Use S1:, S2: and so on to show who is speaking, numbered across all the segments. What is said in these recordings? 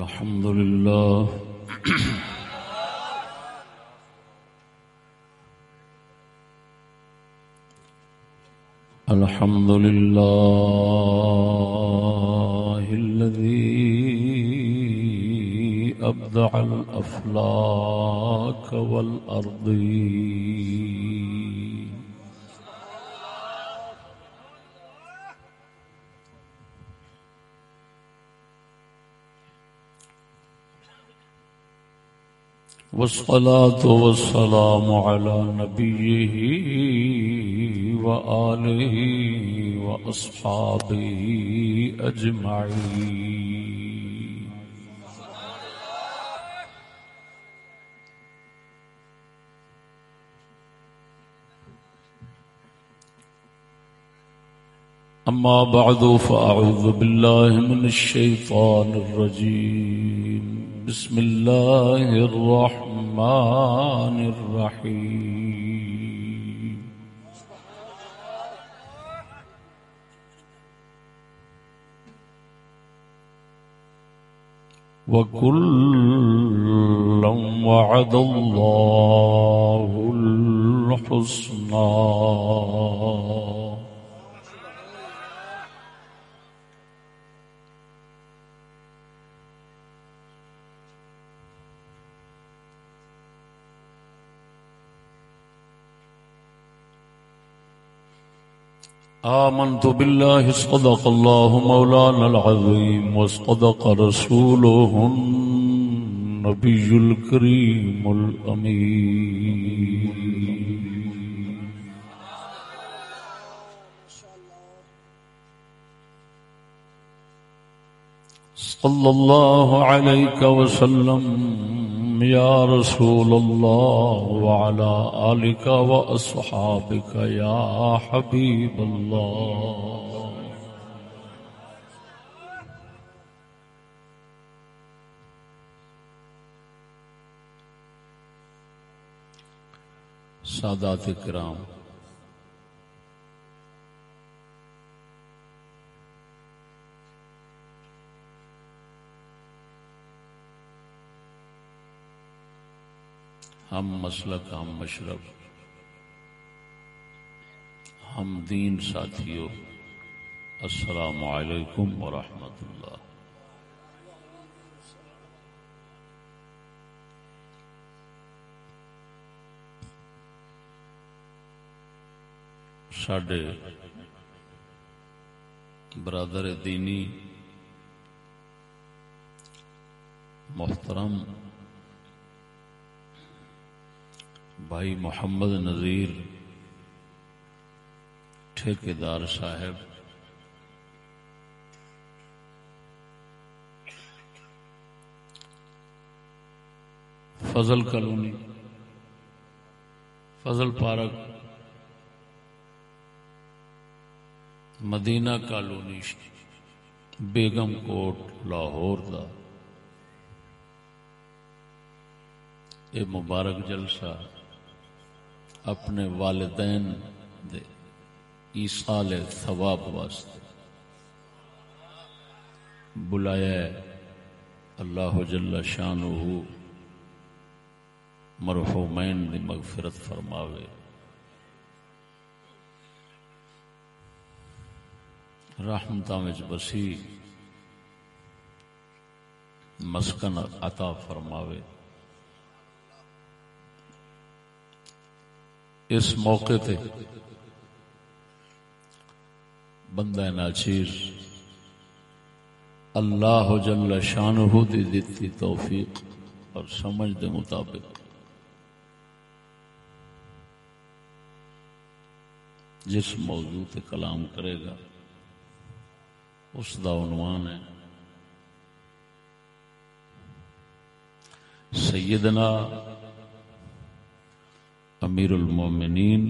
S1: الحمد لله. الحمد لله الذي أبدع الأفلاك والأرضين. والصلاة والسلام على نبيه وآله وأصحابه أجمعين. أما بعد فأعوذ بالله من الشيطان الرجيم. بسم الله الرحمن الرحيم. وكلا وعد الله الحسنى. آمنت بالله صدق الله مولانا العظيم وصدق رسوله النبي الكريم الأمين. صلى الله عليك وسلم. يا رسول الله وعلى آلك وأصحابك يا حبيب الله سادات کرام ہم مسلک، ہم مشرب۔ ہم دین ساتھیوں السلام علیکم ورحمۃ اللہ۔ سڈے برادر دینی محترم بھائی محمد نذیر، ٹھیکیدار صاحب۔ فضل کالونی، فضل پارک، مدینہ کالونی، بیگم کوٹ، لاہور دا۔ یہ مبارک جلسہ۔ اپنے والدین دے ایسال ثواب واسطے۔ بلایا ہے اللہ جل شانہ مرحومین دی مغفرت فرماوے۔ رحمتاں وچ بسی مسکن عطا فرماوے۔ اس موقع تے بندہ ناچیر اللہ جل شانہ دی دیتی توفیق اور سمجھ دے مطابق جس موضوع تے کلام کرے گا، اس دا عنوان ہے سیدنا امیر المومنین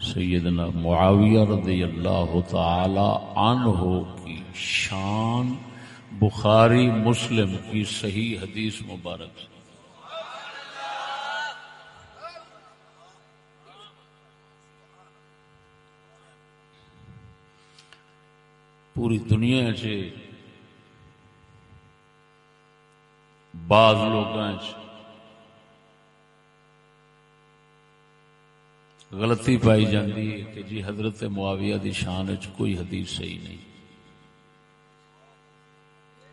S1: سیدنا معاویہ رضی اللہ تعالی عنہ کی شان بخاری مسلم کی صحیح حدیث مبارک سے۔ پوری دنیا سے بعض لوگ غلطی پائی جاتی ہے کہ جی حضرت معاویہ دی شان چ کوئی حدیث صحیح نہیں۔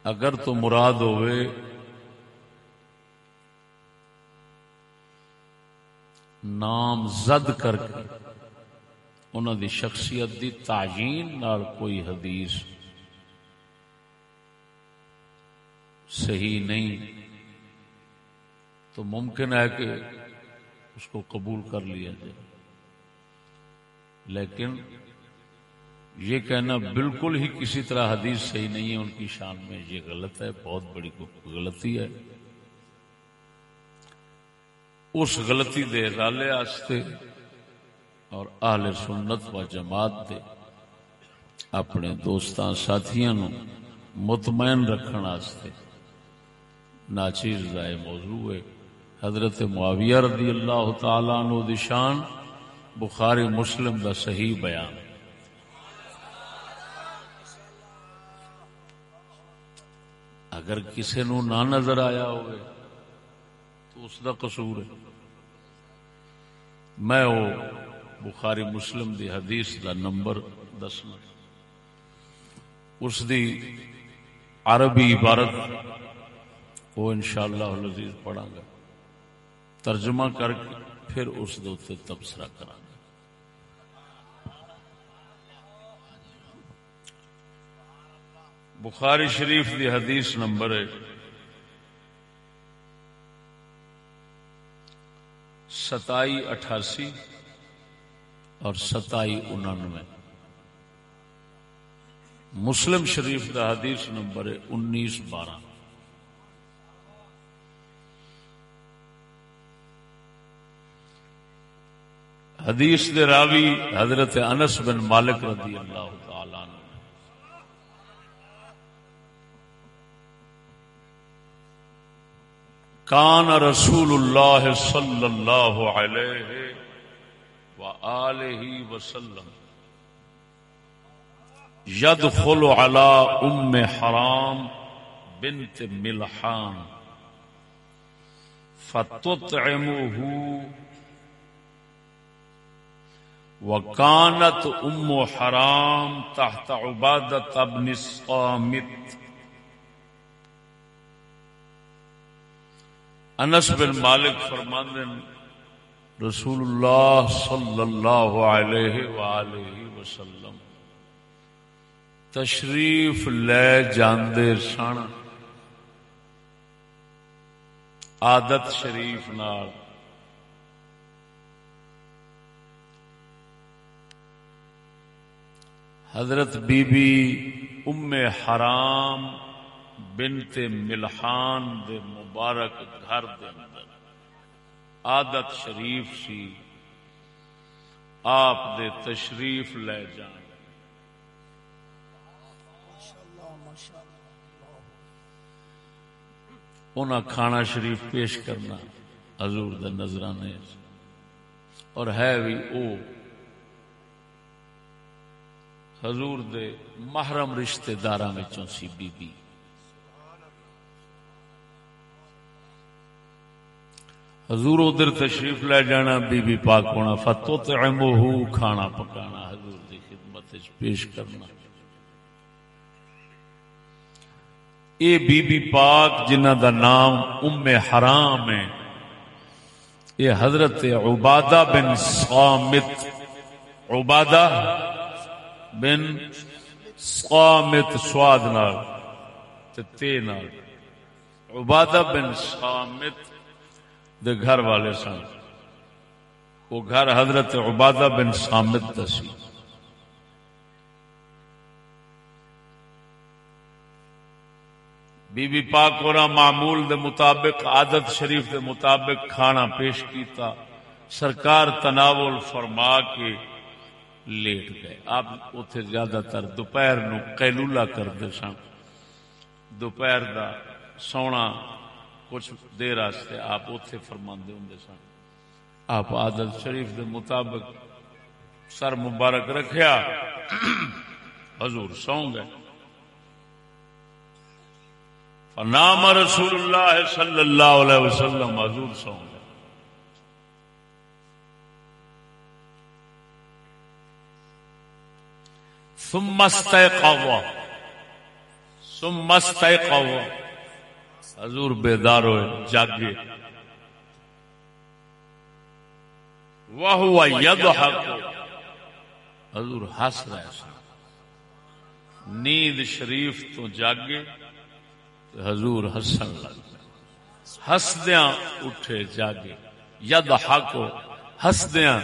S1: اگر تو مراد ہوئے نام زد کر کے انہوں دی شخصیت دی تعین نال کوئی حدیث صحیح نہیں، تو ممکن ہے کہ اس کو قبول کر لیا جائے۔ لیکن یہ کہنا بالکل ہی کسی طرح حدیث صحیح نہیں ہے، ان کی شان میں یہ غلط ہے، بہت بڑی غلطی ہے۔ اس غلطی دے رالے آستے اور اہل سنت و جماعت دے اپنے دوستان ساتھیاں نو مطمئن رکھن آستے۔ ناچیز دائے موضوع ہے، حضرت معاویہ رضی اللہ تعالیٰ عنہ دشان بخاری مسلم دا صحیح بیان۔ اگر کسی نو نہ نظر آیا ہوئے، تو اس دا قصور ہے۔ میں وہ بخاری مسلم دی حدیث دا نمبر دسنا۔ اس دی عربی عبارت وہ انشاءاللہ العزیز پڑھا گا۔ ترجمہ کر کے پھر اس دے تبصرہ کرا۔ بخاری شریف دی حدیث نمبر ہے ستائی اٹھاسی اور ستائی انانوے۔ مسلم شریف کا حدیث نمبر ہے انیس بارہ۔ حدیث دے راوی حضرت انس بن مالک رضی اللہ تعالی عنہ۔ کان رسول اللہ صلی اللہ علیہ وآلہ وسلم يدخل على ام حرام بنت ملحان فتطعمه وکانت ام حرام تحت عبادت ابن الصامت. انس بن مالک فرماندن رسول اللہ صلی اللہ علیہ وآلہ وسلم، تشریف لے جاندے سن، عادت شریف نال حضرت بی بی ام حرام بنت ملحان دے مبارک گھر دے اندر۔ عادت شریف سی۔ آپ دے تشریف لے جان انہاں کھانا شریف پیش کرنا حضور دے نظرانے۔ اور ہے بھی او حضور دے محرم رشتے دار سی بی بی حضور ادھر تشریف لے جانا بی بی پاک ہونا فتو تو کھانا پکانا، حضور دی خدمت پیش کرنا۔ اے بی بی پاک جنہ دا نام ام حرام ہے یہ حضرت عبادہ بن صامت، عبادہ بن سامت سواد نال تے نال۔ عبادہ بن سامت دے گھر والے سن۔ وہ گھر حضرت عبادہ بن سامت دسی بی بی پاک اور معمول دے مطابق، عادت شریف دے مطابق کھانا پیش کیتا۔ سرکار تناول فرما کے لیٹ گئے آپ اتے زیادہ تر دوپہر نو کرتے سن دوپہر دا سونا کچھ دیر آستے آپ اتے فرما ہوں سن آپ عادت شریف دے مطابق سر مبارک رکھیا حضور سو گئے نام رسول اللہ صلی اللہ علیہ وسلم حضور سو گئے سمست سمست حضور بیدار ہوئے، جاگے. وہ ہوا ید حضور ہس رہے سن نیند شریف تو جاگے حضور ہسن لگ ہسدیا اٹھے جاگے. ید حق ہسدیا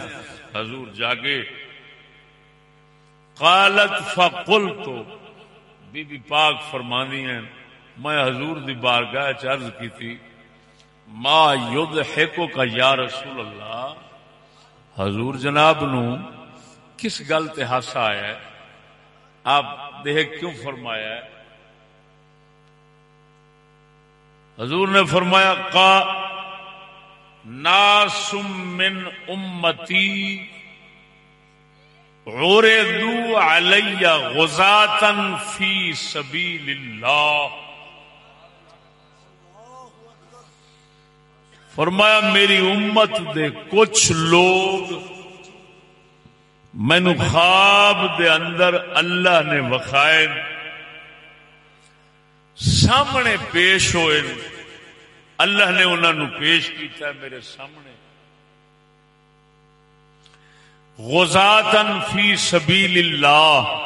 S1: حضور جاگے. قالت فقل تو بی بی پاک فرمانی ہیں، میں حضور دی بارگاہ چرز کی تھی، ما یدحکو کا یا رسول اللہ؟ حضور جناب نو، کس گل تے ہاسا آیا ہے؟ آپ دیکھ کیوں فرمایا ہے؟ حضور نے فرمایا کا ناسم من امتی غردو علی غزاتن فی سبیل اللہ فرمایا، میری امت دے کچھ لوگ مینو خواب دے اندر اللہ نے وکھائے، سامنے پیش ہوئے۔ اللہ نے انہوں پیش کیتا ہے میرے سامنے۔ غزاتن فی سبیل اللہ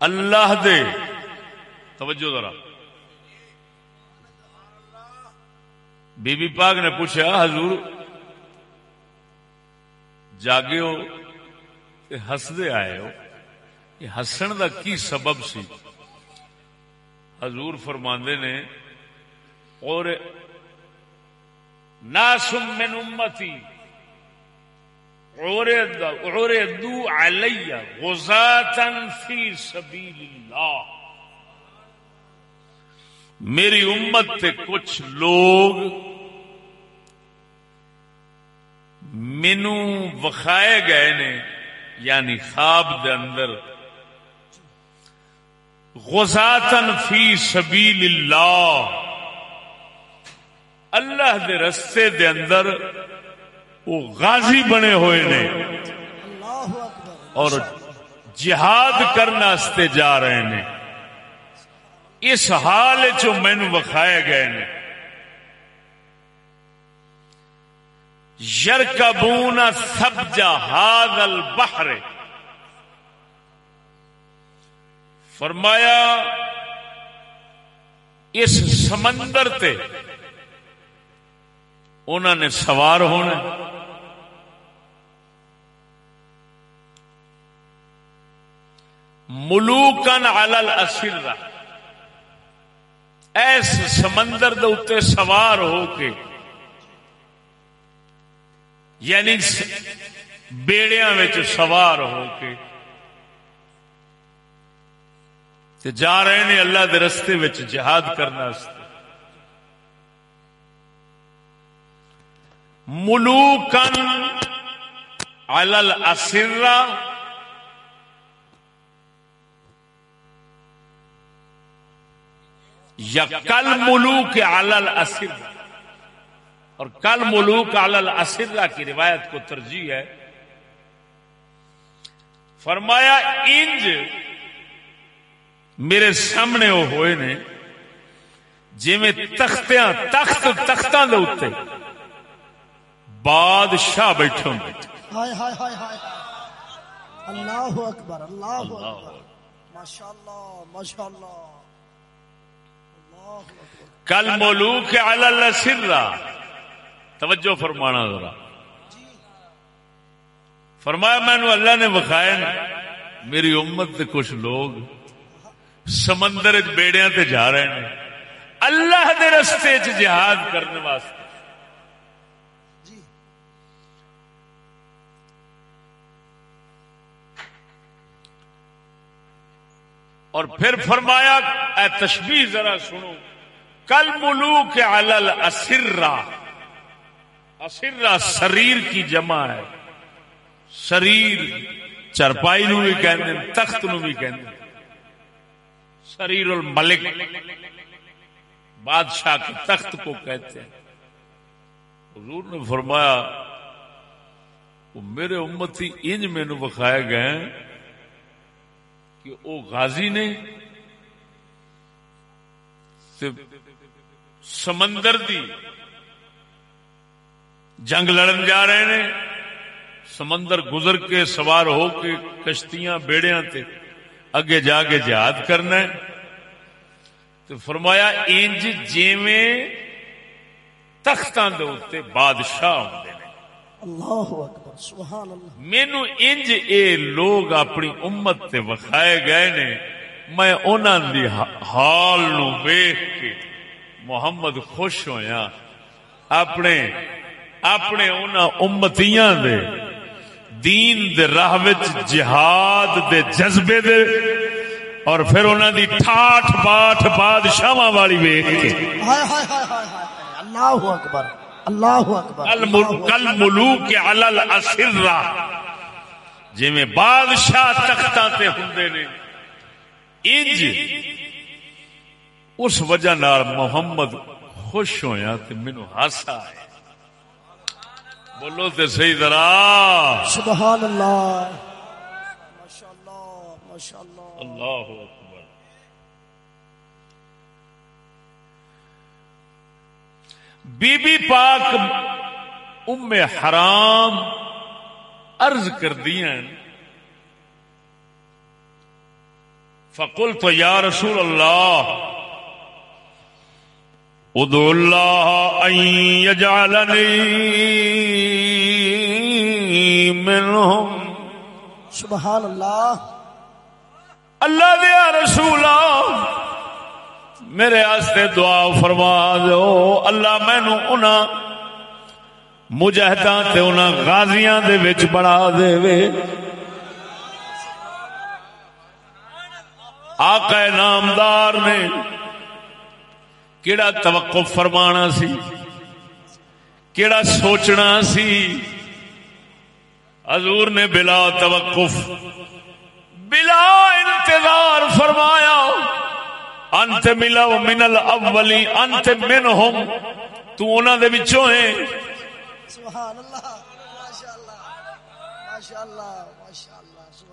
S1: اللہ دے۔ توجہ ذرا۔ بی بی پاک نے پوچھا، حضور جاگے ہو ہسدے آئے ہو۔ یہ ہسن دا کی سبب سی؟ حضور فرماندے نے اور ناسم من امتی عردو علی غزاتا فی سبیل اللہ میری امت تے کچھ لوگ مینو وکھائے گئے نے یعنی خواب دے اندر۔ غزاتن فی سبیل اللہ اللہ دے رستے دے اندر وہ غازی بنے ہوئے نے۔ اور جہاد کرنے جا رہے نے۔ اس حال چو مینو وکھائے گئے نے۔ یرکبون سب جہاد البحر۔ فرمایا، اس سمندر تے انہوں نے سوار ہونا ملوکن علل اسر ایس سمندر دے اتنے سوار ہو کے یعنی بیڑیا سوار ہو کے۔ جا رہے نے اللہ دے رستے جہاد کرنا ملوکن علل اسرا یا کل ملوک علل اسر اور کل ملوک علل اسرا کی روایت کو ترجیح ہے۔ فرمایا، انج میرے سامنے وہ ہوئے نے جی میں تختیاں، تخت، تختاں دے اتنے بادشاہ بیٹھے ہوں۔
S2: اللہ اکبر اللہ اکبر۔ ماشاء اللہ ماشاء اللہ
S1: کل علی سرا۔ توجہ فرمانا ذرا۔ فرمایا میں نے اللہ نے بخایا میری امت کے کچھ لوگ سمندر بیڑیاں تے جا رہے ہیں۔ اللہ دے رستے جہاد کرنے واسطے۔ اور پھر فرمایا، اے تشبیح ذرا سنو۔ کل ملو کے علل اسرا اسرا شریر کی جمع ہے۔ شریر چرپائی نو بھی کہندے تخت نو بھی کہندے شریر الملک۔ بادشاہ کے تخت کو کہتے ہیں۔ حضور نے فرمایا، وہ میرے امتی انج مینو بخائے گئے ہیں۔ کہ وہ غازی نے تے سمندر دی جنگ لڑن جا رہے نے، سمندر گزر کے سوار ہو کے کشتیاں، بیڑیاں تے اگے جا کے جہاد کرنا ہے۔ تو فرمایا انج جیویں تختاں دے اوتے بادشاہ ہوندے نے۔
S2: اللہ اکبر۔ سبحان اللہ۔
S1: مینو انج اے لوگ اپنی امت تے وکھائے گئے نے میں انہاں دی حال نو ویکھ کے محمد خوش ہویا اپنے اپنے انہاں امتیاں دے دین دے راہ وچ جہاد دے جذبے دے اور پھر انہاں دی ٹھاٹ باٹ بادشاہاں والی ویکھ کے۔
S2: ہائے ہائے ہائے ہائے ہائے اللہ اکبر۔ اللہ اکبر
S1: کل کل ملوک علل اسرہ۔ جویں بادشاہ تختاں تے ہوندے نے۔ انج اس وجہ نال محمد خوش ہویا تے مینوں ہاسا آیا بولو تے صحیح ذرا۔
S2: سبحان اللہ۔ ماشاء اللہ ماشاء اللہ
S1: اللہ اکبر۔ بی بی پاک ام حرام عرض کر دیا فقل تو یا رسول اللہ ادو اللہ یجعلنی منہم۔
S2: سبحان اللہ۔
S1: اللہ دیا رسولا میرے آستے دعا فرما دو۔ اللہ مینو انہاں مجاہداں تے انہاں غازیاں دے وچ بڑھا دے۔ وے آقا نامدار نے کیڑا توقف فرمانا سی؟ کیڑا سوچنا سی؟ حضور نے بلا توقف، بلا انتظار فرمایا۔ انت ملا من الاولی انت منہم تو انہاں دے وچوں ہے
S2: سبحان اللہ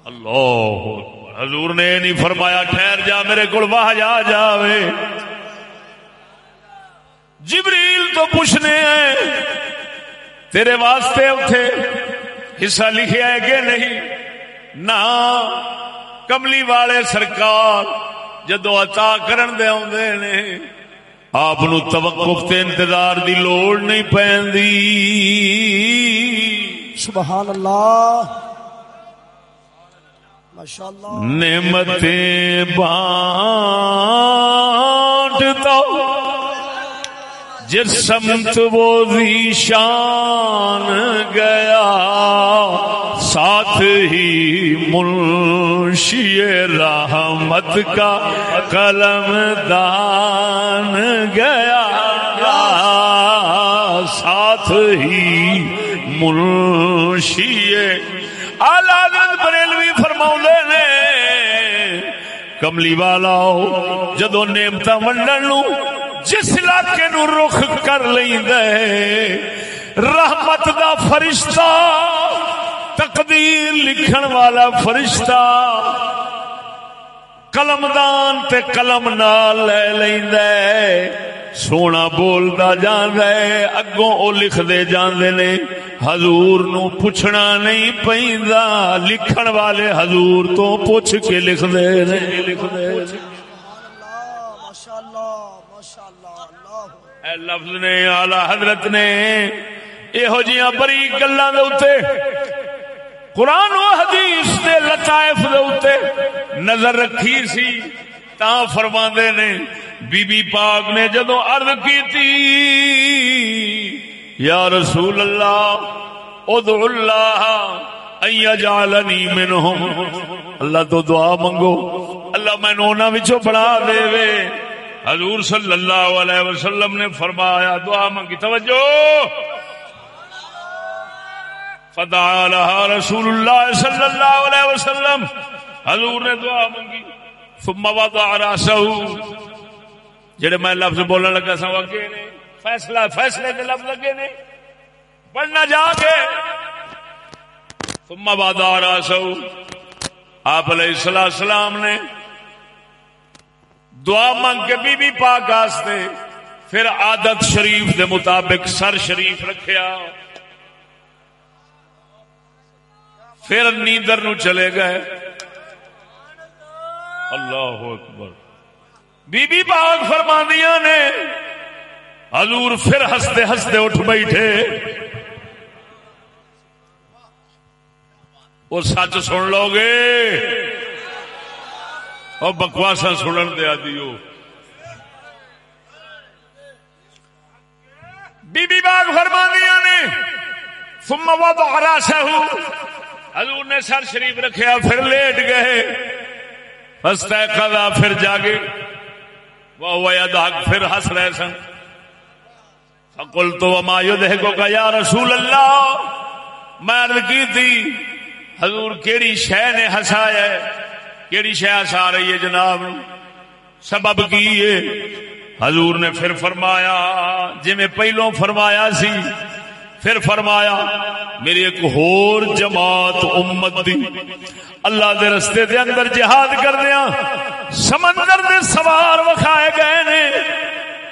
S2: اللہ۔
S1: حضور نے نہیں فرمایا ٹھہر جا میرے کو واہ جا جاوے۔ جبریل تو پوچھنے ہیں تیرے واسطے اٹھے حصہ لکھیا ہے کہ نہیں؟ نہ کملی والے سرکار۔ جدو عطا کرن دے آندے نے آپ نو توقف تے انتظار دی لوڑ نہیں پیندی
S2: سبحان اللہ۔ ماشاء اللہ
S1: نعمتیں بانٹتا۔ جس سمت وہ ذیشان گیا۔ ساتھ ہی منشی رحمت کا قلم دان گیا۔ ساتھ ہی منشی آلاد بریلوی فرما نے، کملی والا جدو نعمت ونڈن نو جس علاقے نو رخ کر لے رحمت دا فرشتہ تقدیر لکھن والا فرشتہ قلمدان تے قلم نال لے لیندا ہے، سونا بولدا جاندا ہے، اگوں او لکھ دے جاندے نے۔ حضور نو پوچھنا نہیں پیندا، لکھن والے حضور تو پوچھ کے لکھ دے نے۔ لکھ دے اے لفظ نے آلہ حضرت نے یہو جیاں بری گلاں دے اوتے قرآن و حدیث دے لطائف دے اوتے نظر رکھی سی، تا فرما نے، بی بی پاک نے جدو عرض کی تھی یا رسول اللہ، ادعو اللہ ان یجعلنی منہم۔ اللہ تو دعا منگو۔ اللہ میں نونا وچوں بڑھا دے وے۔ حضور صلی اللہ علیہ وسلم نے فرمایا، دعا منگی، توجہ! فدعا لها رسول اللہ صلی اللہ علیہ وسلم۔ حضور نے دعا منگی ثم وضع راسه جڑے میں لفظ بولن لگا سا اگے نے۔ فیصلہ، فیصلے دے لفظ لگے نے۔ پڑھنا جا کے۔ ثم وضع راسه آپ علیہ السلام نے دعا منگ کے بی بی پاک واسطے پھر عادت شریف دے مطابق سر شریف رکھیا۔ پھر نیندر نو چلے گئے۔ اللہ اکبر۔ بی بی پاک فرماندیاں نے، حضور پھر ہستے ہستے اٹھ بیٹھے۔ وہ سچ سن لو گے۔ اور بکواسا سنن دیا دیو۔ بی بی باغ فرماندیاں نے، ثم وضع راسه حضور نے سر شریف رکھیا، پھر لیٹ گئے۔ ہستا کدا پھر جاگے۔ وہ یداک پھر ہنس رہے سن۔ فقل تو وما یدہکو کا یا رسول اللہ۔ میں عرض کی تھی، حضور کیڑی شے نے ہسایا ہے؟ کیڑی شے ہسا رہی ہے جناب؟ سبب کی ہے؟ حضور نے پھر فرمایا جی میں پہلو فرمایا سی پھر فرمایا، میری ایک ہور جماعت امت دی، اللہ دے رستے دے اندر جہاد کر دیا سمندر دے سوار وکھائے گئے نے۔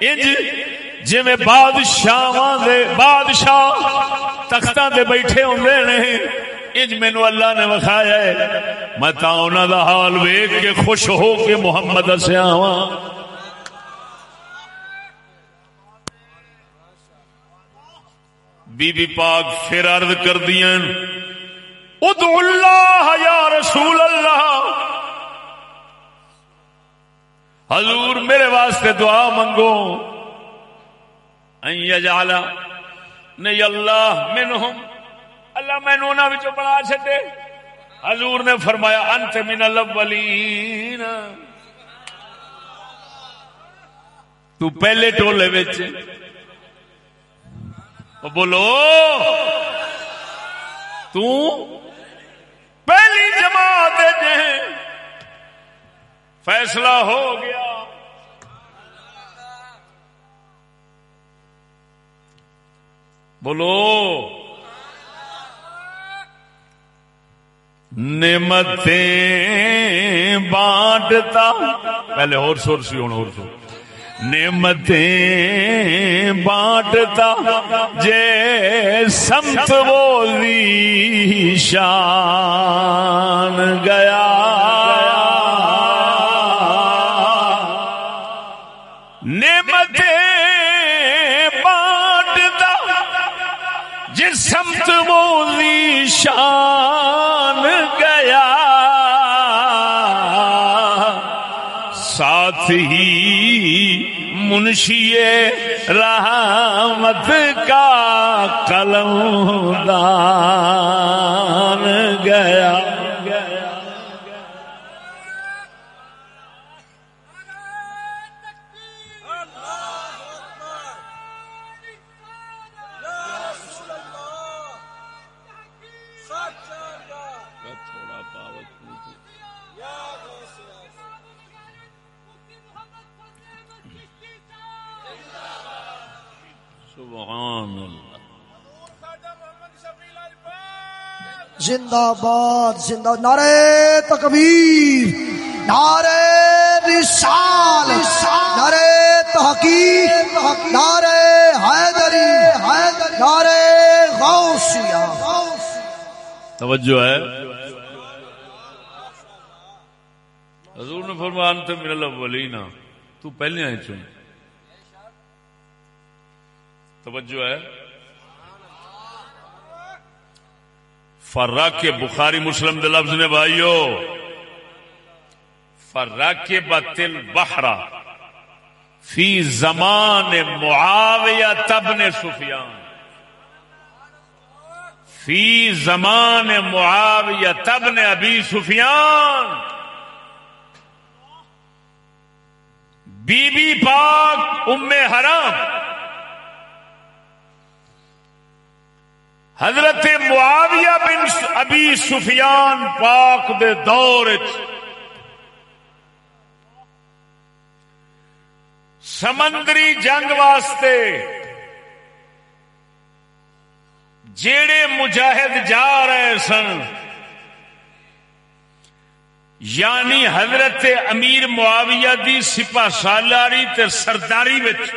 S1: انج جی میں بادشاہ دے بادشاہ تختاں دے بیٹھے ہوندے نے، انج مینو اللہ نے وکھایا ہے۔ میں تا انہاں دا حال ویکھ کے خوش ہو کے محمد اسیاواں بی بی پاک پھر عرض کر دیا ادعو اللہ یا رسول اللہ۔ حضور میرے واسطے دعا منگو یجعل نہیں اللہ منہم۔ اللہ میں نونا بچوں بنا چھٹے حضور نے فرمایا، انت من الاولین۔ تو پہلے ٹولے بچ بولو۔ تو پہلی جماعت فیصلہ ہو گیا۔ بولو۔ نعمتیں بانٹتا۔ پہلے اور سور سی، ہوں اور سور۔ نعمتیں بانٹتا جے سمت بولی شان گیا۔ نعمتیں بانٹتا جے سمت بولی شان گیا۔ ساتھ ہی منشی رحمت کا قلم دان گیا۔
S2: زندہ باد، زندہ نعرے تکبیر نعرے رسال نعرے تحقیق نعرے حیدری نعرے غوثیہ۔
S1: توجہ ہے۔ حضور نے فرمان تھے میرا الاولین۔ تو پہلے آئے چون۔ توجہ ہے۔ فرا کے بخاری مسلم دے لفظ نے بھائیو فرا کے بتل بہرا فی زمان معاویہ تبن سفیان۔ فی زمان معاویہ تبن ابی سفیان۔ بی بی پاک ام حرام۔ حضرت معاویہ بن ابی سفیان پاک دے دور سمندری جنگ واسطے جیڑے مجاہد جا رہے سن یعنی حضرت امیر معاویہ دی سپا سالاری تے سرداری وچ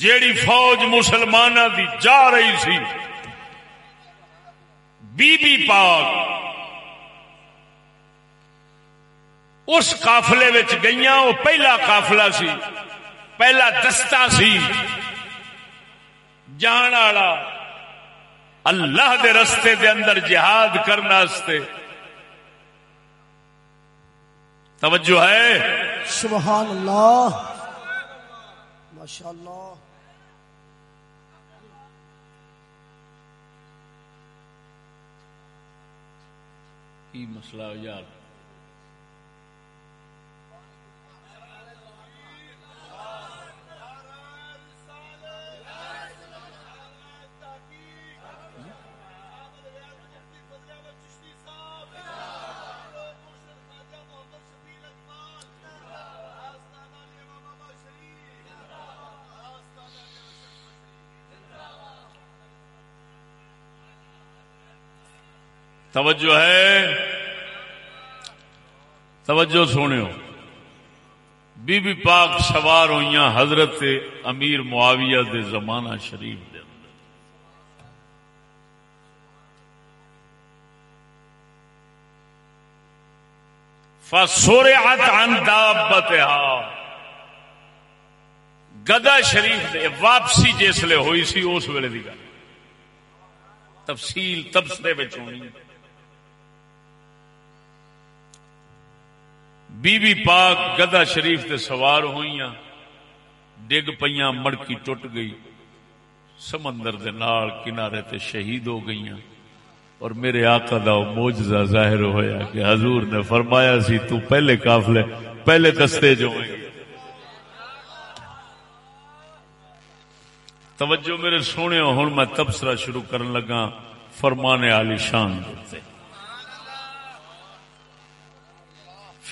S1: جیڑی فوج مسلمان دی جا رہی سی۔ بی بی پاک اس قافلے وچ گئیاں، وہ پہلا قافلہ سی، پہلا دستہ سی۔ جان والا اللہ دے رستے دے اندر جہاد کرنے توجہ ہے؟
S2: سبحان اللہ۔ ماشاء اللہ
S1: کی مسئلہ یار توجہ ہے؟ توجہ سونے بی بی پاک سوار ہوئی حضرت امیر معاویہ دے زمانہ شریف دے اندر۔ فسورعت عن دابتها۔ گدا شریف دے واپسی جسلے ہوئی سی، اس ویلے دی گل۔ تفصیل تبصرے وچ ہونی۔ بی بی پاک گدا شریف تے سوار ہوئی ڈگ پہ مڑکی ٹوٹ گئی۔ سمندر دے نال کنارے تے شہید ہو گئی اور میرے آقا دا موجزہ ظاہر ہویا کہ حضور نے فرمایا سی، تو پہلے قافلے، پہلے دستے جو ہوئے توجہ میرے سونے، ہوں میں تبصرہ شروع کرن لگا۔ فرمانے علی شان دیتے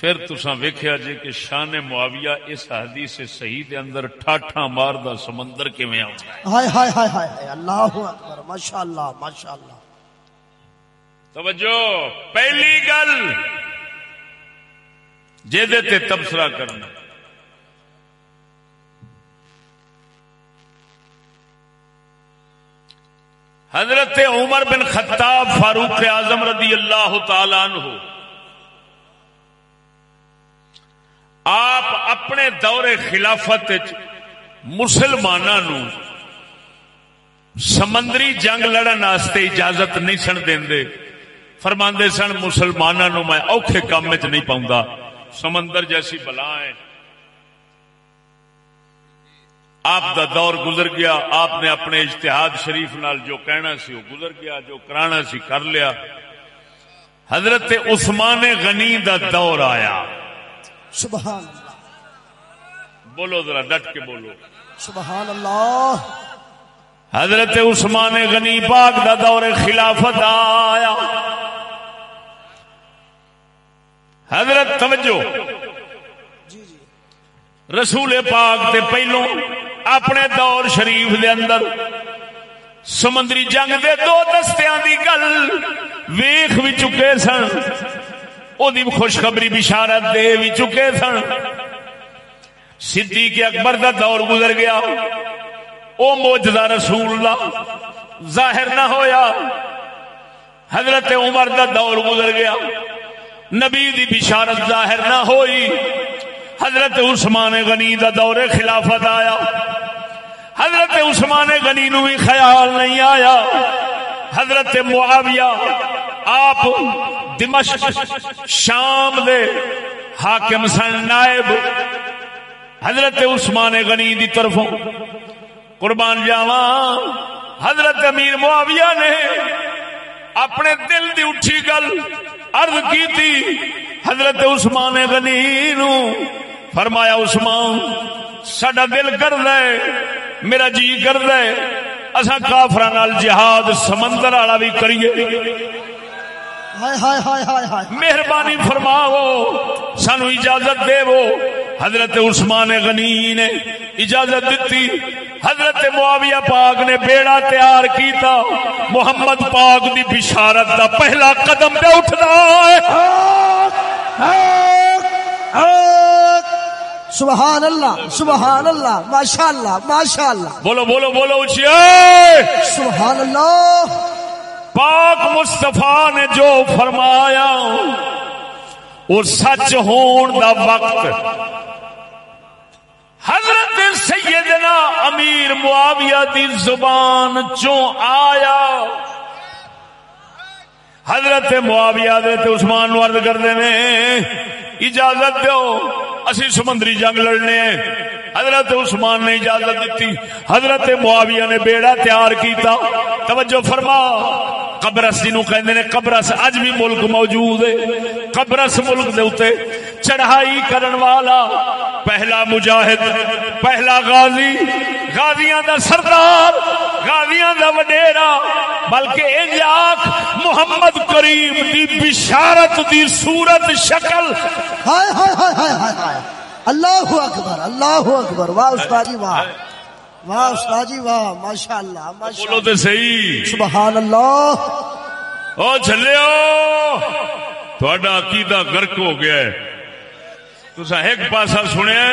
S1: پھر تسا ویکیا جی کہ شان معاویہ اس حدیث سے صحیح دے اندر ٹھاٹھا مار دا سمندر کیویں آਉਂدا
S2: ہائے ہائے ہائے ہائے اللہ اکبر ماشاءاللہ ماشاءاللہ۔
S1: توجہ پہلی گل جے دے تے تبصرہ کرنا۔ حضرت عمر بن خطاب فاروق اعظم رضی اللہ تعالی عنہ آپ اپنے دور خلافت مسلمانوں سمندری جنگ لڑن واسطے اجازت نہیں سن دے فرما سن مسلمانوں میں اوکھے کام چ نہیں پاؤں سمندر جیسی بلا ہے۔ آپ دا دور گزر گیا، آپ نے اپنے اجتہاد شریف نال جو کہنا سی، وہ گزر گیا، جو کرانا سی، کر لیا۔ حضرت عثمان غنی دا دور آیا۔
S2: سبحان اللہ۔
S1: بولو ذرا ڈٹ کے بولو۔
S2: سبحان اللہ۔
S1: حضرت عثمان غنی پاک دا دور خلافت آیا۔ حضرت توجہ۔
S2: جی جی۔
S1: رسول پاک تے پہلو اپنے دور شریف دے اندر سمندری جنگ دے دو دستیاں دی گل ویخ بھی چکے سن۔ خوشخبری بشارت دے بھی چکے سن۔ صدیق اکبر دا دور گزر گیا۔ او موجدہ رسول اللہ، ظاہر نہ ہویا۔ حضرت عمر دا دور گزر گیا۔ نبی دی بشارت ظاہر نہ ہوئی۔ حضرت عثمان غنی دا دور خلافت آیا۔ حضرت عثمان غنی نو بھی خیال نہیں آیا۔ حضرت معاویہ، آپ دمشق شام دے حاکم سن نائب حضرت عثمان غنی دی طرفوں قربان جاوا حضرت امیر معاویہ نے اپنے دل دی اٹھی گل عرض کی تھی حضرت عثمان غنی نو فرمایا عثمان سڈا دل کر دے میرا جی کر دے اصا کافر جہاد سمندر والا بھی کریے۔ مہربانی فرماو سانو اجازت دے وہ حضرت عثمان غنی نے اجازت دیتی۔ حضرت معاویہ پاک نے بیڑا تیار کیتا۔ محمد پاک دی بشارت دا پہلا قدم پہ اٹھدا ہے۔
S2: سبحان اللہ سبحان اللہ ماشاء اللہ ماشاء اللہ
S1: بولو بولو بولو اچھی
S2: سبحان اللہ۔
S1: پاک مصطفیٰ نے جو فرمایا اور سچ ہون دا وقت۔ حضرت سیدنا امیر معاویہ دی زبان چوں آیا۔ حضرت معاویہ دے تے عثمان نو عرض کردے نے، اجازت دیو، اسی سمندری جنگ لڑنے ہیں۔ حضرت عثمان نے اجازت دیتی، حضرت معاویہ نے بیڑا تیار کیتا۔ توجہ فرما، قبرس جنوں کہندے نے، قبرس اج بھی ملک موجود ہے۔ قبرس ملک دے اوتے چڑھائی کرن والا، پہلا مجاہد، پہلا غازی، غازیاں دا سردار۔ غازیاں دا وڈیرا بلکہ انج آکھ محمد کریم دی بشارت دی صورت شکل۔
S2: ہائے ہائے ہائے ہائے ہائے اللہ اکبر اللہ اکبر واہ استاد جی واہ۔ واہ استاد جی واہ ماشاء اللہ ماشاء
S1: بولو تے صحیح۔
S2: سبحان اللہ
S1: او چلو تھوڑا عقیدہ گرک ہو گیا ہے۔ تسا ایک پاسا سنیا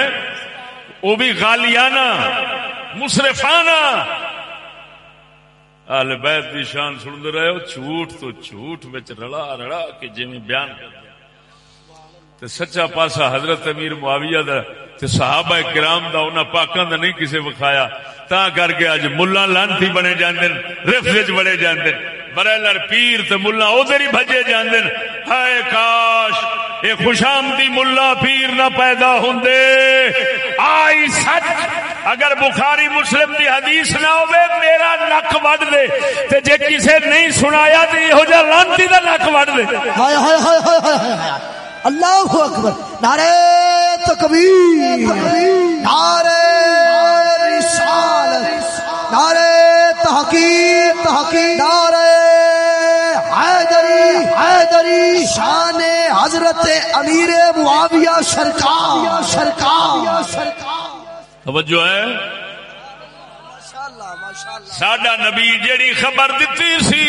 S1: وہ بھی غالیانہ مصرفانہ۔ آل بیت دی شان سن رہے ہو، جھوٹ تو جھوٹ وچ رلا رلا کے جی بیان تے سچا پاسا حضرت امیر معاویہ دا تے صحابہ کرام دا، انہاں پاکاں دا نہیں کسے وکھایا۔ تا کر کے اج ملا لانتی بنے جاندے رفت بڑے جاندے برائلر پیر تے ملا ادھر ہی بھجے جاندے ہائے کاش، اے خوشامدی ملا پیر نہ پیدا ہوندے۔ آئی سچ، اگر بخاری مسلم دی حدیث نہ ہوئے، میرا نک وڈ دے۔ تے جے کسے نہیں سنایا تے یہو جا لانتی دا نک وڈ دے۔
S2: ہائے ہائے ہائے ہائے ہائے اللہ اکبر، نعرے تکبیر، نعرے رسالت نعرے تحقیق تحقیق نعرے حیدری حیدری شان حضرت امیر معاویہ سرکار سرکار سرکار۔
S1: توجہ ہے؟ ساڈا نبی جیڑی خبر دیتی سی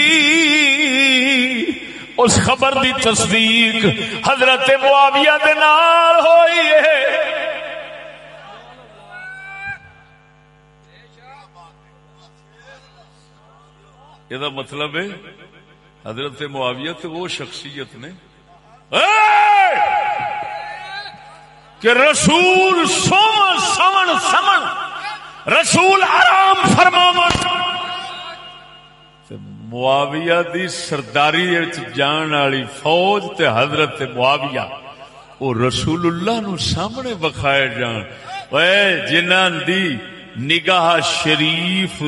S1: اس خبر دی تصدیق حضرت معاویہ دے نال ہوئی ہے۔ یہ مطلب ہے حضرت معاویہ تے وہ شخصیت نے کہ رسول سومن سمن سمن رسول آرام فرماون معاویہ دی سرداری جان والی فوج تے حضرت معاویہ او رسول اللہ نو سامنے بخائے جان اے جنہاں دی نگاہ شریف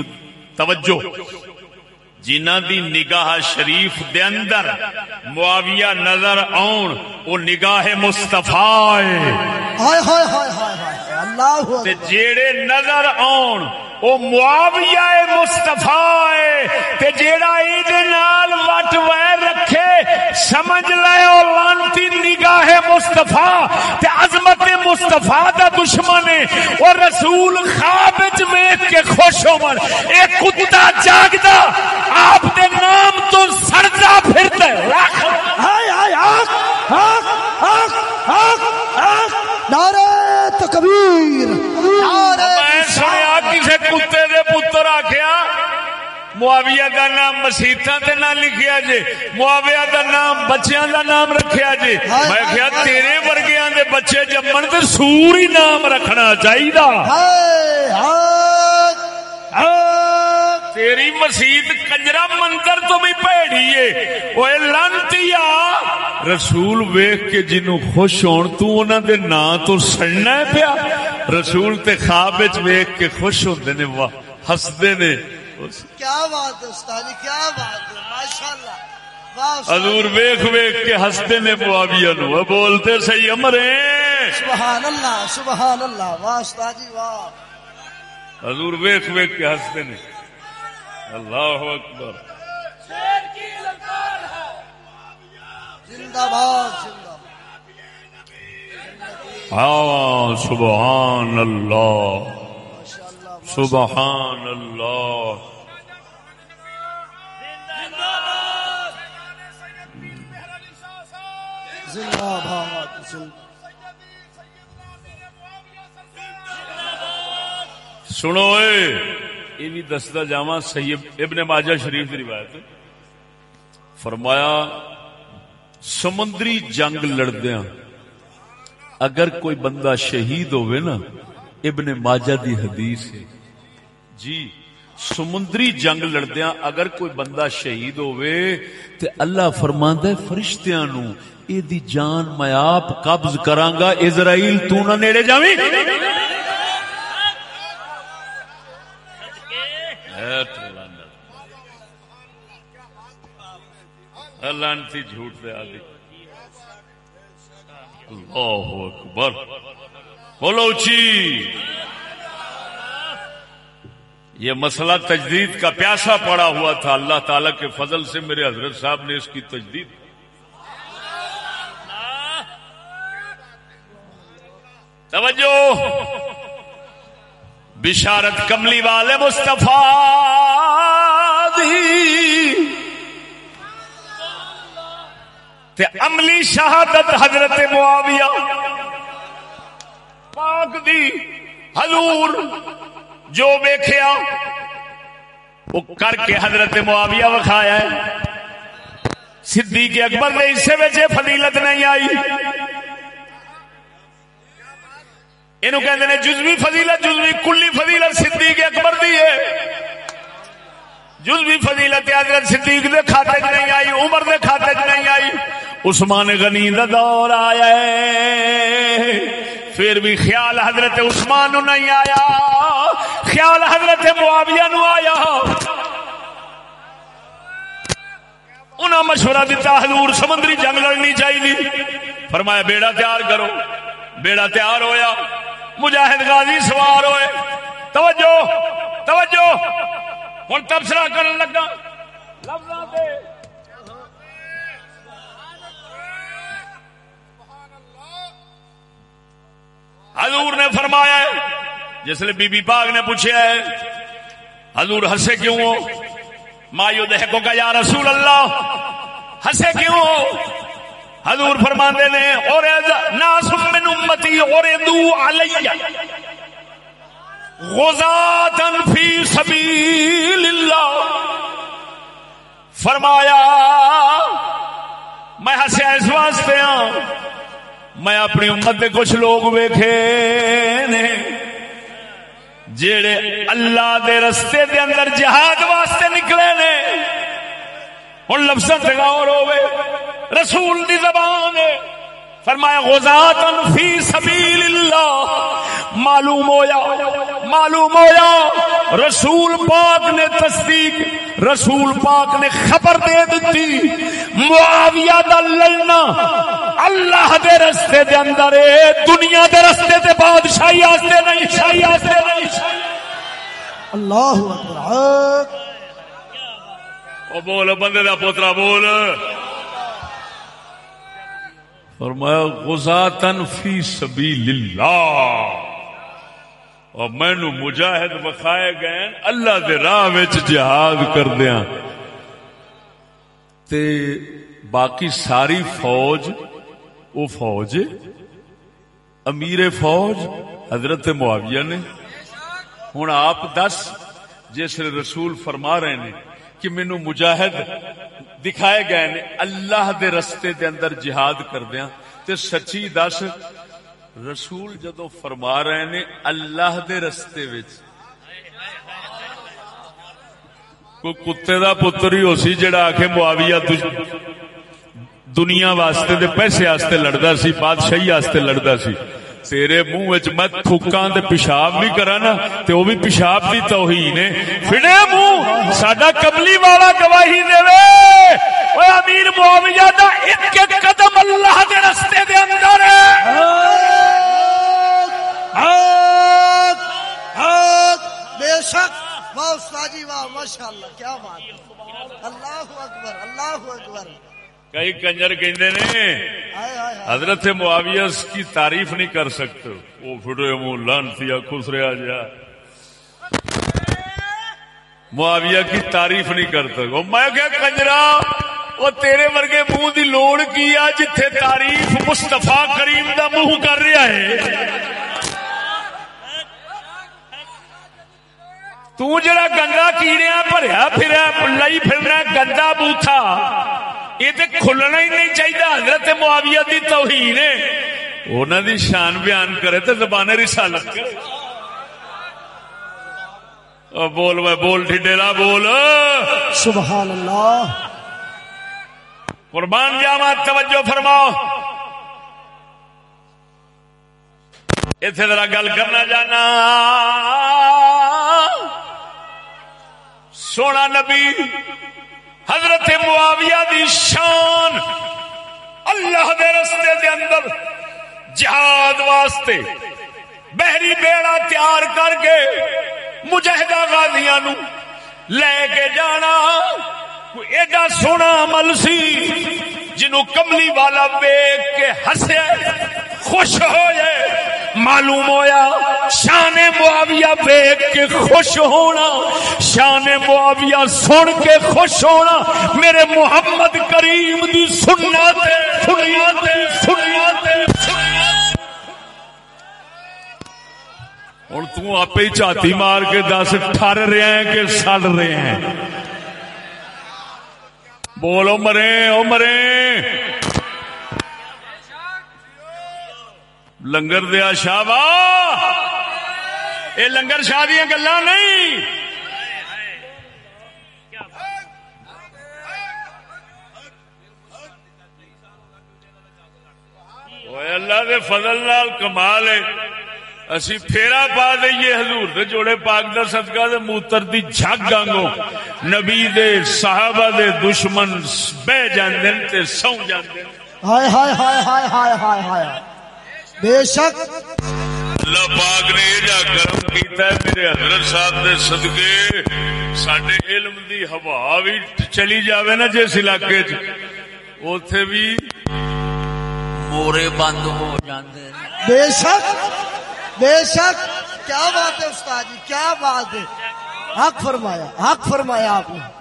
S1: توجہ جنہ دی نگاہ شریف دے اندر معاویہ نظر آن او نگاہ مصطفیٰ
S2: اکبر۔
S1: جیڑے نظر آن او معاویہ مصطفیٰ ہے تے جیڑا ایدے نال وٹ ویر رکھے سمجھ لے او لانتی نگاہ مصطفیٰ تے عظمت مصطفیٰ دا دشمن ہے۔ اور رسول خواب وچ ویکھ کے خوش ہون۔ اے کتا جاگدا آپ دے نام تو سڑدا پھردا ہے۔ رکھ۔
S2: ہائے ہائے آگ آگ آگ آگ نعرے تکبیر نعرے
S1: میں سنیا کسی کتے پتر آخیا معاویہ دا نام مسیطا تے نہ لکھیا جے معاویہ دا نام بچیاں دا نام رکھیا جے۔ میں کہیا تیرے ورگیاں دے بچے جمن تے سور ہی نام رکھنا چاہیے تیری مسیت کنجرا منظر تو بھی پیڑی ہے۔ وہ لانتی رسول ویخ کے جنوں خوش ہون تو انہاں دے نام تو سڑنا پیا۔ رسول تے خواب وچ ویخ کے خوش ہوندے نے واہ۔ ہسدے نے۔
S2: کیا بات ہے استاد کیا بات ہے؟ ماشاءاللہ۔
S1: حضور ویخ ویخ کے ہسدے نے معاویہ نو۔ بولتے صحیح امرے
S2: سبحان اللہ سبحان اللہ واہ استاد جی واہ۔
S1: حضور ویخ ویخ کے ہسدے نے۔ اللہ اکبر۔
S2: زندہ باد زندہ باد۔
S1: ہاں سبحان اللہ سبحان اللہ۔
S2: زندہ باد
S1: سنو اے، یہ بھی دستا جاوا سید ابن ماجہ شریف کی روایت۔ فرمایا، سمندری جنگ لڑدیا اگر کوئی بندہ شہید ہوئے نا، ابن ماجہ دی حدیث ہے۔ جی سمندری جنگ لڑدیا اگر کوئی بندہ شہید ہوئے تے اللہ فرماندا ہے فرشتیاں نو، اے دی جان میں آپ قبض کرانگا اسرائیل تو نہ نیڑے جاویں۔ لانتی جھوٹ دے آدھی اللہ اکبر۔ بولو چی یہ مسئلہ تجدید کا پیاسا پڑا ہوا تھا۔ اللہ تعالی کے فضل سے میرے حضرت صاحب نے اس کی تجدید توجہ۔ بشارت کملی والے مصطفیٰ دی تے عملی شہادت حضرت معاویہ۔ پاک دی حضور جو ویکھیا، وہ کر کے حضرت معاویہ وکھایا ہے۔ صدیق اکبر نے حصے وچ فضیلت نہیں آئی۔ اینو کہندے نے جزوی فضیلت، جزوی کلی فضیلت صدیق اکبر دی ہے۔ جزوی فضیلت حضرت صدیق دے کھاتے چ نہیں آئی، عمر دے کھاتے چ نہیں آئی۔ عثمان غنی دا دور آیا ہے۔ پھر بھی خیال حضرت عثمان نو نہیں آیا۔ خیال حضرت معاویہ نو آیا۔ انہاں مشورہ دیتا حضور سمندری جنگ لڑنی چاہیے۔ فرمایا، بیڑا تیار کرو۔ بیڑا تیار ہویا۔ مجاہد غازی سوار ہوئے۔ توجہ توجہ۔ ہوں تبصرہ کرن لگا۔ لفظاں حضور نے فرمایا ہے، جس نے بی بی پاک نے پوچھا ہے، حضور ہنسے کیوں ہو؟ مایو دہکو کا یا رسول اللہ، ہنسے کیوں ہو؟ حضور فرماندے نے، اور ناس من امتی، اور دو علی، غزاتن فی سبیل اللہ فرمایا، میں ہنسیا اس واسطے ہاں میں اپنی امت دے کچھ لوگ ویکھے نے، جیڑے اللہ دے رستے دے اندر جہاد واسطے نکلے نے۔ ہوں لفظ غور ہوئے رسول دی زبان ہے۔ فرمایا غزاتن فی سبیل اللہ معلوم ہویا معلوم ہویا رسول پاک نے تصدیق رسول پاک نے خبر دے دیتی معاویہ دا لڑنا اللہ دے رستے دے اندر ہے دنیا دے رستے دے بادشاہی واسطے نہیں شاہی واسطے نہیں
S2: اللہ اکبر۔
S1: او بول بندے دا پوترا بول۔ فرمایا غزاتن فی سبیل اللہ اور مینو مجاہد بخائے گئے اللہ دے راہ جہاد کر دیا۔ تے باقی ساری فوج وہ فوج، امیر فوج، حضرت معاویہ نے۔ ہوں آپ دس، جس رسول فرما رہے نے کہ مینو مجاہد دکھائے گئے نے، اللہ دے رستے دے اندر جہاد کردیا تے سچی دس، رسول جدو فرما رہے نے، اللہ دے رستے وچ کوئی کتے دا پتر ہی ہو سی جڑا آخ معاویہ دنیا واسطے دے پیسے واسطے لڑدا سی، بادشاہی واسطے لڑدا سی۔ تیرے منہ وچ میں تھوکا تے پیشاب بھی کرا نا تو او بھی پیشاب کی توہین ہے منہ ساڈا کملی والا گواہی دے او امیر معاویہ دا ایک ایک قدم اللہ دے رستے دے اندر ہے
S2: حق حق بے شک واہ استاد جی واہ ماشاءاللہ کیا بات اللہ اکبر اللہ اکبر
S1: کئی کنجر کہندے نے، حضرت معاویہ کی تعریف نہیں کر سکتے۔ وہ پھٹے منہ لانتیا خسریا جا۔ معاویہ کی تعریف نہیں کر سکتا میں کیا کنجرا، وہ تیرے ورگے منہ دی لوڑ کی آ جتھے تعریف مستفا کریم دا منہ کر رہا ہے۔ تو جڑا گندا کیڑیاں بھریا پھریا، لئی پھرنا گندا بوتھا۔ یہ تو کھلنا ہی نہیں چاہیے حضرت معاویہ دی توہین ہے۔ انہوں دی شان بیان کرے تو زبان رسالت کرے۔ بول میں بول ڈھڈیلا بول۔
S2: سبحان اللہ
S1: قربان جاوا توجہ فرماؤ۔ اتے ذرا گل کرنا جانا۔ سونا نبی معاویہ دی شان اللہ دے رستے دے اندر جہاد واسطے بحری بیڑا تیار کر کے مجاہدہ غازیاں نو لے کے جانا۔ ایڈا سونا عمل سی جنو کملی والا ویگ کے ہسے خوش ہو جائے معلوم ہویا، شان معاویہ ویگ کے خوش ہونا، شان معاویہ سن کے خوش ہونا، میرے محمد کریم دی سننا تے سننا تے سننا تے ہوں تو آپ ہی چاتی مار کے دس ٹر رہے ہیں کہ سڑ رہے ہیں۔ بولو مرے او مرے لنگر دیا شاہ واہ یہ لنگر شاہ دیا گلا نہیں۔ اللہ دے فضل نال کمال ہے۔ اسی پھیرا پا دئیے حضور دے جوڑے پاک دا صدقہ دے موتر دی جھگ گانگو نبی دے صحابہ دے دشمن بہ جاندن تے سو جاندن
S2: ہائے ہائے ہائے ہائے ہائے ہائے ہائے۔ بے شک
S1: اللہ پاک نے یہ جا کرم کیتا ہے میرے حضرت صاحب دے صدقے ساڈے علم دی ہوا بھی چلی جاوے نا جس علاقے چ اوتھے بھی
S3: مورے بند ہو جاندے۔
S2: بے شک بے شک۔ کیا بات ہے استاد جی؟ کیا بات ہے؟ حق فرمایا حق فرمایا آپ نے۔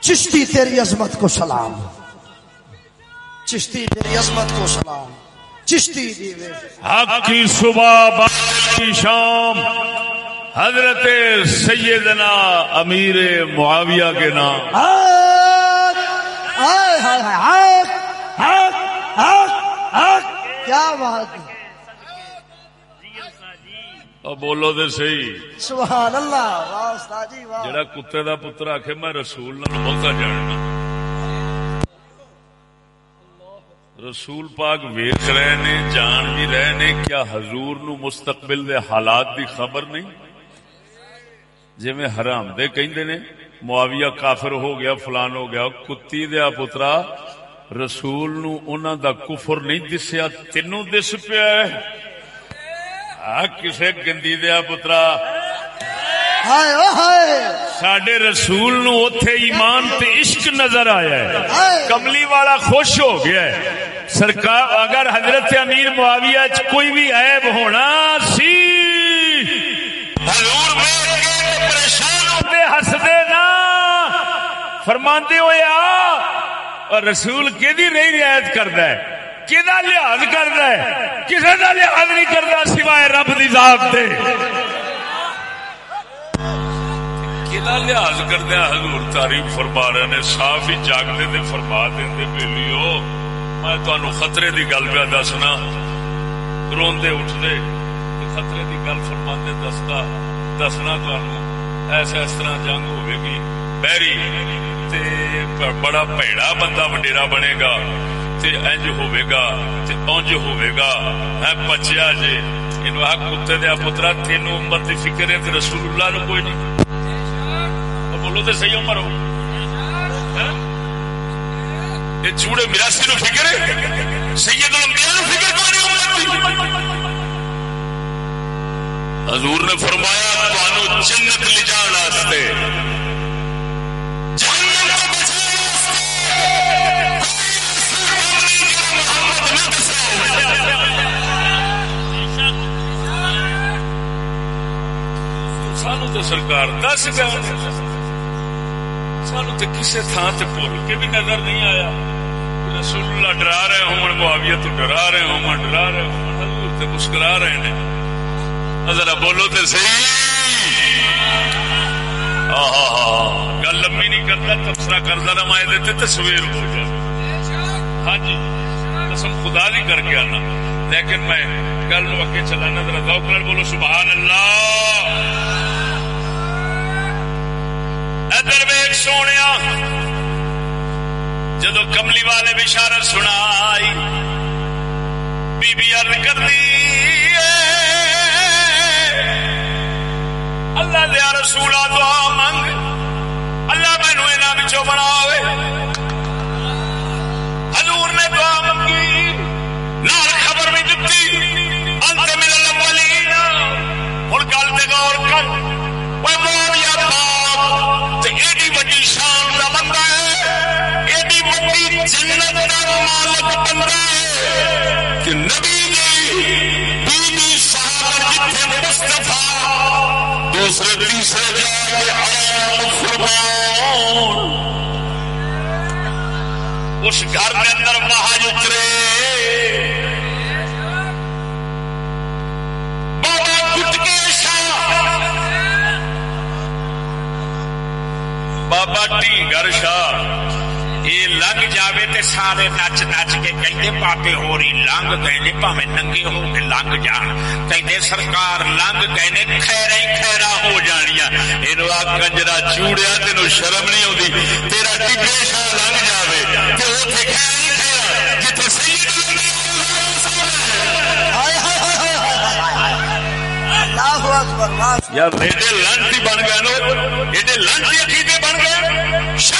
S2: چشتی تیری عظمت کو سلام۔ چشتی تیری عظمت کو سلام۔ چشتی دیوے
S1: حق کی صبح کی شام۔ حضرت سیدنا امیر معاویہ کے نام۔
S2: حق ہائے ہائے ہائے حق حق حق حق۔ کیا بات ہے؟
S1: اور بولو دے صحیح
S2: سبحان اللہ واہ استاد جی واہ
S1: جڑا کتے دا پتر آخے میں رسول نال بہتا جاننا رسول پاک ویخ رہے نے جان بھی رہے نے کیا حضور نو مستقبل دے حالات دی خبر نہیں جی میں حرام دے کہندے نے معاویہ کافر ہو گیا فلان ہو گیا کتی دیا پترا رسول نو انہاں دا کفر نہیں دسیا تینوں دس پیا ہے کسے گندی دیا پترا۔ سڈے رسول نو اتے ایمان تے عشق نظر آیا ہے۔ کملی والا خوش ہو گیا ہے۔ سرکار اگر حضرت امیر معاویہ چ کوئی بھی عیب ہونا سی حضور ہسدے نا۔ فرماندے ہوئے آ اور رسول نہیں رعایت کردا ہے؟ کدا لحاظ کردا ہے، کسے دا لحاظ نہیں کردا سوائے رب دی ذات دے۔ کدا لحاظ کردے حضور تعریف فرما رہے نے، صاف ہی جاگتے تے فرما دے بیلیو۔ میں تمہیں خطرے دی گل پہ دسنا۔ روندے اٹھتے خطرے دی گل فرما دستا، دسنا تمہیں ایسا اس طرح جنگ ہوے گی۔ بحری تے ب- بڑا پیڑا بندہ وڈیرا بنے گا۔ تے انج ہوے گا، تے اونج ہوے گا۔ ہے بچیا جے، اینو آ کتے دیا پترا تینوں امت دی فکر ہے تے رسول اللہ نو کوئی نہیں۔ بولو تو صحیح عمر ہو۔ ہاں؟ یہ چوڑے مراسی نو فکر ہے؟ سید الانبیاء نو فکر کون حضور نے فرمایا تو جنت لے جان واسطے۔ سانو تو سرکار دس گیا سانو تو کسی تھان سے بھول کے بھی نظر نہیں آیا رسول اللہ ڈرا رہے ہوں معاویہ تو ڈرا رہے ہوں ڈرا رہے ہوں حضور تے مسکرا رہے ہیں ذرا بولو تو صحیح گل لمبی نہیں کرتا تبصرہ کرتا نہ مائے دیتے تصویر ہو جائے ہاں جی قسم خدا نہیں کر کے آنا۔ لیکن میں گل نو اگے چلانا، ذرا ذوق نال بولو، سبحان اللہ۔ ادھر ویک سونے جدو کملی والے بشارت سنائی، بی بی ارد کر دی اللہ دیا رسولا دعا منگ، اللہ مینو یہاں بچوں بنا جنت دا مالک بندہ ہے۔ کہ نبی دی بی صحابہ جتھے مصطفی دوسرے، تیسرے جا کے آرام فرمان۔ اس گھر کے اندر مہاج اترے۔ بابا گٹکے شاہ بابا ٹینگر شاہ۔ یہ لنگ جاوے تے سارے نچ نچ کے کہتے پاپے ہو رہی لنگ گئے نے پاوے ننگے ہو کے لنگ جان کہتے سرکار لنگ گئے نے خیر ہی خیرا ہو جانیا اینو آ کنجرا چوڑیا تینو شرم نہیں آتی تیرا ٹکے شاہ لنگ جاوے تے اوتھے خیر ہی خیرا جتھے سید
S2: اللہ اکبر واہ
S1: یا ایڈے لانتی بن گئے نو ایڈے لانتی عقیدے بن گئے شرم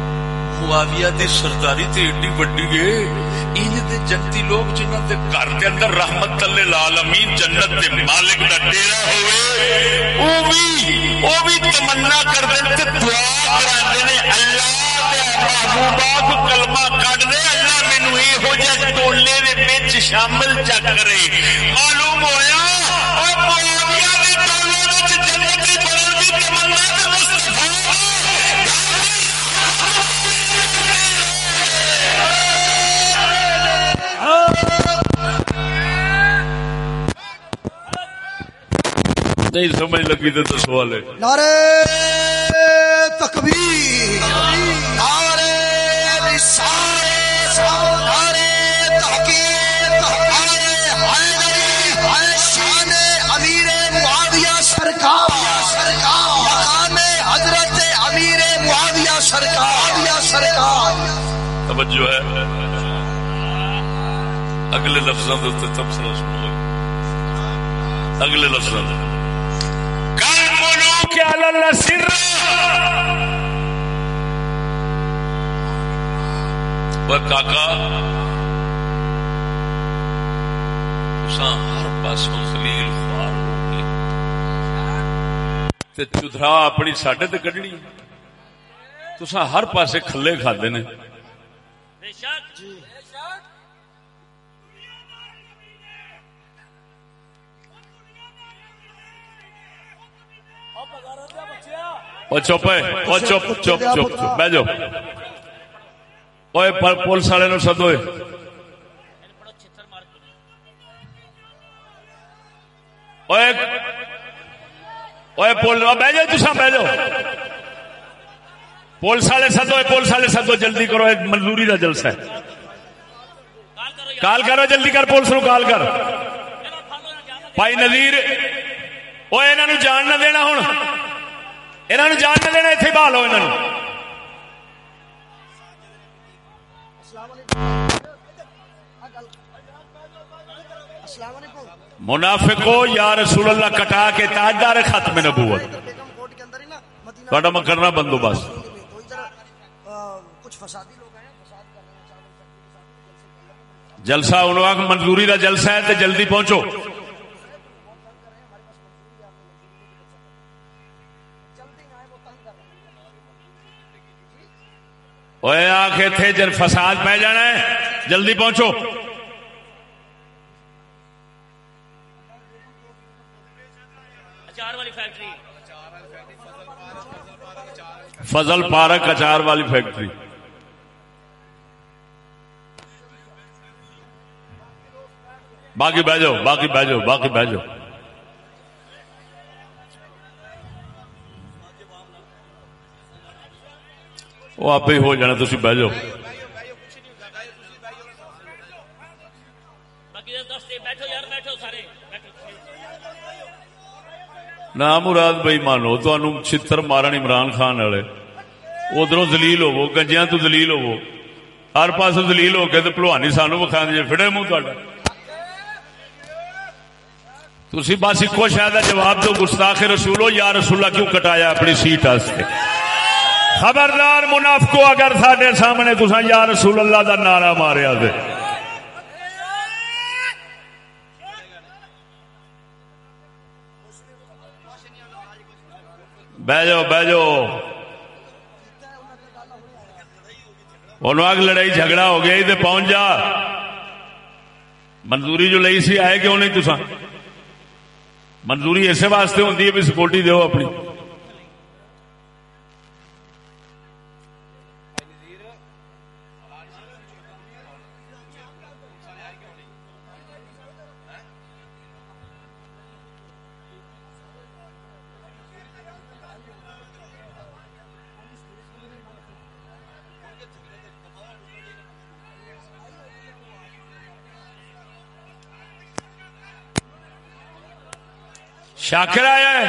S1: سرداری تے ایڈی وڈی ہے انج دے جنتی لوگ جنہاں دے گھر دے اندر رحمت اللہ العالمین جنت دے مالک دا ڈیرا ہوئے او بھی او بھی تمنا کر دے تے دعا کراندے نے اللہ دے محبوبا کو کلمہ کڈ دے اللہ مینوں اے ہو جا ٹولے دے وچ شامل چا کرے معلوم ہویا او معاویہ دے ٹولے وچ جنتی بنن دی تمنا تے مصطفی نہیں سمجھ لگی تو سوال ہے۔
S2: نعرے تکبیر نعرے رسالت نعرے تحقیق نعرے حیدری حی شان امیر معاویہ سرکار سرکار مقام حضرت امیر معاویہ سرکار معاویہ سرکار۔
S1: توجہ ہے۔ اگلے لفظوں کے اتنے تبصرہ سن لو اگلے لفظوں کل کاکا تساں ہر پاسوں ذلیل خوار تے چدھرا اپنی ساڈے تے کڈنی تساں ہر پاسے کھلے کھاندے نے چپ چپ چپ چپ چپ بہ جاؤ اوے پولیس والے نو سدو اے۔ اوے اوے پول بہ جاؤ تسا بہ جاؤ پولیس والے سدو پولیس والے سدو جلدی کرو ایک منظوری کا جلسہ ہے کال کرو جلدی کر پولیس نو کال کر بھائی نذیر وہ انہوں جان نہ دینا ہوں انہوں جان نہ دینا اتنے بہالو انہوں
S2: السلام
S1: منافقو یا رسول اللہ کٹا کے تاجدار ختم نبوت تھوڑا میں کرنا بندوبست
S2: کچھ فسادی لوگ
S1: جلسہ انہوں منظوری کا جلسہ ہے تو جلدی پہنچو
S2: جلدی آئے وہ تنگ کر رہے ہیں
S1: اوے آ کے تھے جب فساد پہ جانا ہے۔ جلدی پہنچو۔ فضل پارک اچار والی فیکٹری۔ باقی بہ جاؤ باقی بہ جاؤ باقی بہ جاؤ وہ آپ ہی ہو جانا تھی بہ جاؤ نہ مراد بھائی مانو تہن چھتر مارن عمران خان والے ادھر دلیل ہوو گنجیا تو دلیل ہوو ہر پاس دلیل ہو کے تو پلوانی سانو وکھا دے فڑے منہ تا تھی بس ایک شاید جواب دو گستاخ رسولو یا رسولہ کیوں کٹایا اپنی سیٹ واسطے خبردار منافقو اگر ساڈے سامنے تسا یا رسول اللہ دا نعرہ ماریا دے بہ جاؤ بہ جاؤ۔ انہوں آگ لڑائی جھگڑا ہو گیا تو پہنچ جا۔ منظوری جو لئی سی، آئے کیوں نہیں تسا منظوری اسے واسطے ہوتی ہے بھی سکورٹی دو اپنی۔ شاکر آیا ہے؟